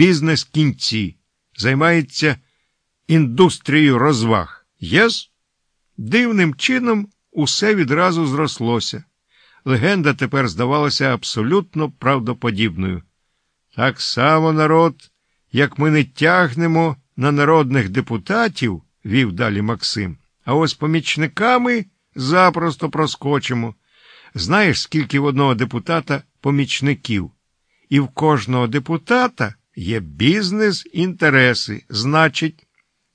бізнес-кінці, займається індустрією розваг. Yes? Дивним чином усе відразу зрослося. Легенда тепер здавалася абсолютно правдоподібною. Так само народ, як ми не тягнемо на народних депутатів, вів далі Максим, а ось помічниками запросто проскочимо. Знаєш, скільки в одного депутата помічників? І в кожного депутата є бізнес-інтереси. Значить,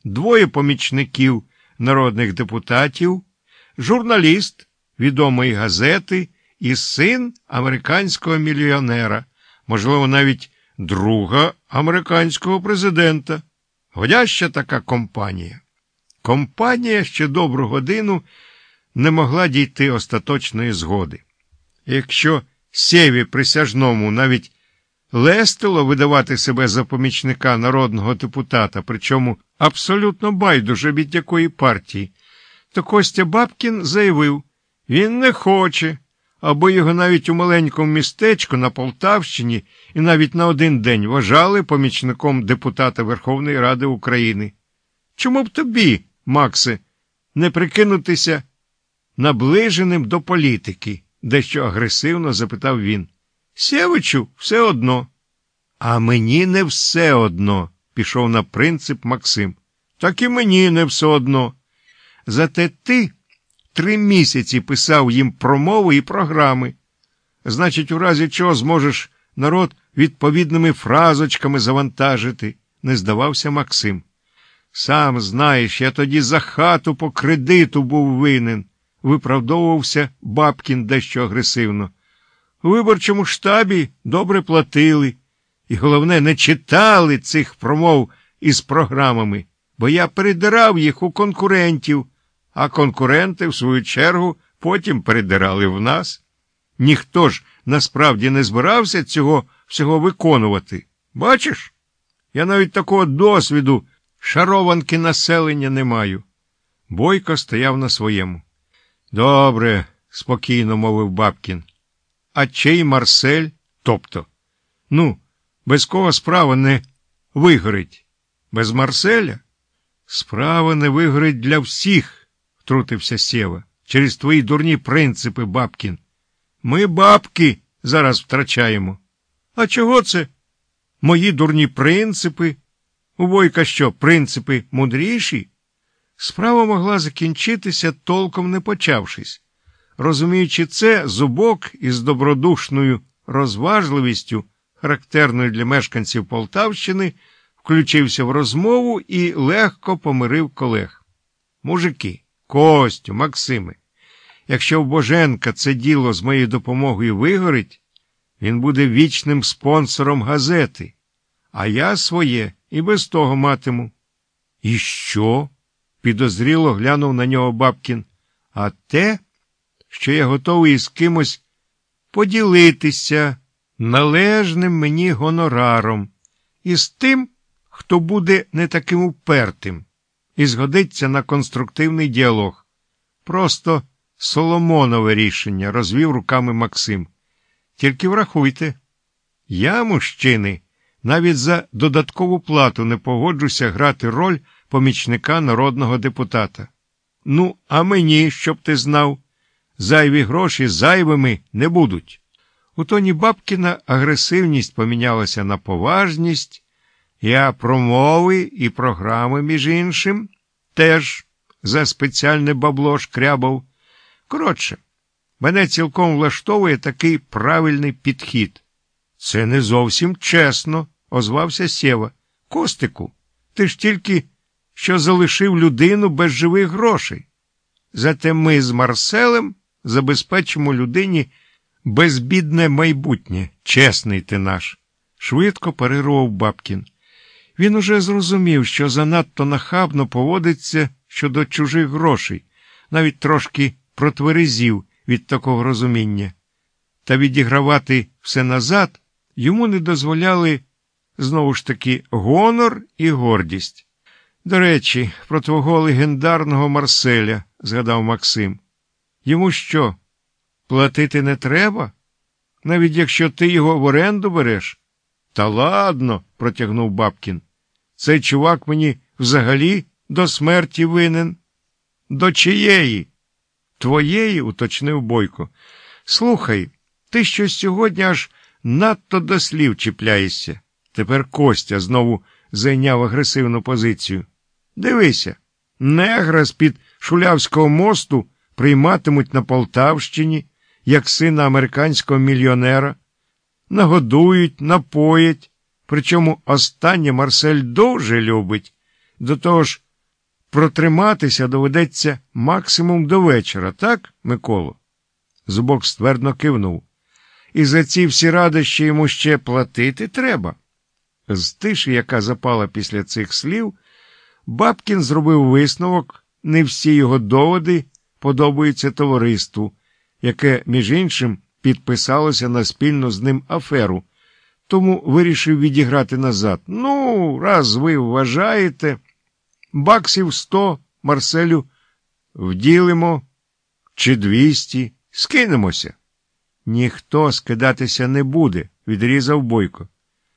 двоє помічників народних депутатів, журналіст відомої газети і син американського мільйонера, можливо, навіть друга американського президента. Годяща така компанія. Компанія ще добру годину не могла дійти остаточної згоди. Якщо сєві присяжному навіть лестило видавати себе за помічника народного депутата, причому абсолютно байдуже від якої партії, то Костя Бабкін заявив, він не хоче, аби його навіть у маленькому містечку на Полтавщині і навіть на один день вважали помічником депутата Верховної Ради України. Чому б тобі, Максе, не прикинутися наближеним до політики? дещо агресивно запитав він. Сєвичу все одно. А мені не все одно, пішов на принцип Максим. Так і мені не все одно. Зате ти три місяці писав їм промови і програми. Значить, у разі чого зможеш народ відповідними фразочками завантажити, не здавався Максим. Сам знаєш, я тоді за хату по кредиту був винен, виправдовувався Бабкін дещо агресивно. Виборчому штабі добре платили, і, головне, не читали цих промов із програмами, бо я передирав їх у конкурентів, а конкуренти, в свою чергу, потім передирали в нас. Ніхто ж насправді не збирався цього всього виконувати. Бачиш? Я навіть такого досвіду шарованки населення не маю. Бойко стояв на своєму. Добре, спокійно мовив Бабкін. А чий Марсель? Тобто? Ну, без кого справа не вигорить? Без Марселя? Справа не вигорить для всіх, втрутився Сєва, через твої дурні принципи, Бабкін. Ми бабки зараз втрачаємо. А чого це? Мої дурні принципи? У Войка що, принципи мудріші? Справа могла закінчитися, толком не почавшись. Розуміючи це, зубок із добродушною розважливістю, характерною для мешканців Полтавщини, включився в розмову і легко помирив колег. Мужики, Костю, Максиме, якщо в Боженка це діло з моєю допомогою вигорить, він буде вічним спонсором газети, а я своє і без того матиму. І що? підозріло глянув на нього Бабкін. А те, що я готовий з кимось поділитися належним мені гонораром, і з тим, хто буде не таким упертим, і згодиться на конструктивний діалог. Просто Соломонове рішення, розвів руками Максим. Тільки врахуйте, я, мужчини, навіть за додаткову плату не погоджуся грати роль помічника народного депутата. Ну, а мені, щоб ти знав, зайві гроші зайвими не будуть. У тоні Бабкіна агресивність помінялася на поважність, я промови і програми, між іншим, теж за спеціальне бабло шкрябав. Коротше, мене цілком влаштовує такий правильний підхід. Це не зовсім чесно, озвався Сєва. Костику, ти ж тільки що залишив людину без живих грошей. Зате ми з Марселем забезпечимо людині безбідне майбутнє, чесний ти наш, швидко парирував Бабкін. Він уже зрозумів, що занадто нахабно поводиться щодо чужих грошей, навіть трошки протверезів від такого розуміння. Та відігравати все назад йому не дозволяли знову ж таки гонор і гордість. До речі, про твого легендарного Марселя, згадав Максим. Йому що? Платити не треба? Навіть якщо ти його в оренду береш? Та ладно, протягнув Бабкін. Цей чувак мені взагалі до смерті винен. До чиєї? Твоєї, уточнив Бойко. Слухай, ти що сьогодні аж надто до слів чіпляєшся. Тепер Костя знову зайняв агресивну позицію. Дивися, негра з-під Шулявського мосту прийматимуть на Полтавщині, як сина американського мільйонера, нагодують, напоять, причому останнє Марсель дуже любить. До того ж, протриматися доведеться максимум до вечора, так, Миколо? Зубок ствердно кивнув. І за ці всі радощі йому ще платити треба. З тиші, яка запала після цих слів, Бабкін зробив висновок, не всі його доводи подобаються товариству, яке, між іншим, підписалося на спільну з ним аферу, тому вирішив відіграти назад. Ну, раз ви вважаєте, баксів сто Марселю вділимо чи двісті, скинемося. Ніхто скидатися не буде, відрізав Бойко.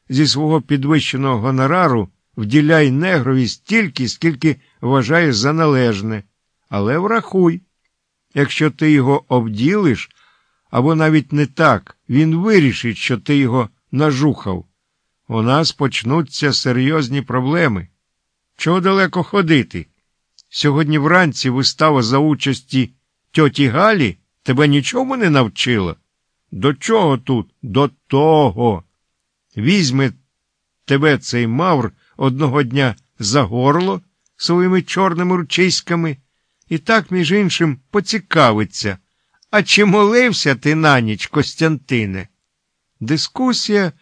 Зі свого підвищеного гонорару вділяй негрові стільки, скільки вважаєш за належне, але врахуй, якщо ти його обділиш, або навіть не так, він вирішить, що ти його нажухав. У нас почнуться серйозні проблеми. Чого далеко ходити? Сьогодні вранці вистава за участі тьоті Галі тебе нічому не навчила? До чого тут? До того. Візьме тебе цей мавр одного дня за горло своїми чорними ручиськами і так, між іншим, поцікавиться. А чи молився ти на ніч, Костянтине? Дискусія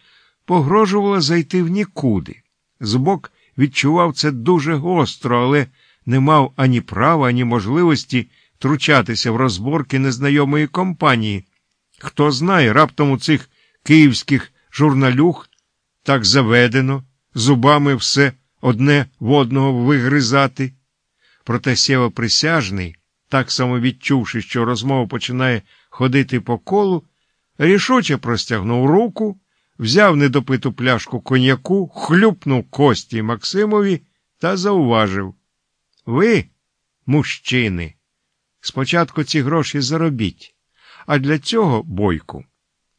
погрожувала зайти в нікуди. Збок відчував це дуже гостро, але не мав ані права, ані можливості втручатися в розборки незнайомої компанії. Хто знає, раптом у цих київських журналюх так заведено, зубами все одне в одного вигризати. Проте Сєва присяжний, так само відчувши, що розмова починає ходити по колу, рішуче простягнув руку, взяв недопиту пляшку коньяку, хлюпнув кості Максимові та зауважив. Ви, мужчини, спочатку ці гроші заробіть, а для цього, бойку,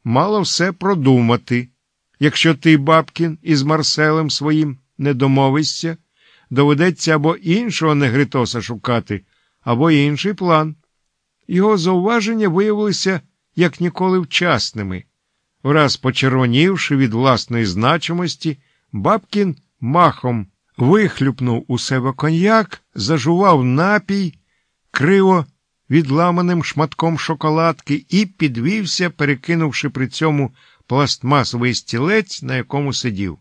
мало все продумати. Якщо ти, Бабкін, із Марселем своїм не домовишся, доведеться або іншого негритоса шукати, або інший план. Його зауваження виявилися як ніколи вчасними. Враз почервонівши від власної значимості, Бабкін махом вихлюпнув у себе коньяк, зажував напій, криво відламаним шматком шоколадки і підвівся, перекинувши при цьому пластмасовий стілець, на якому сидів.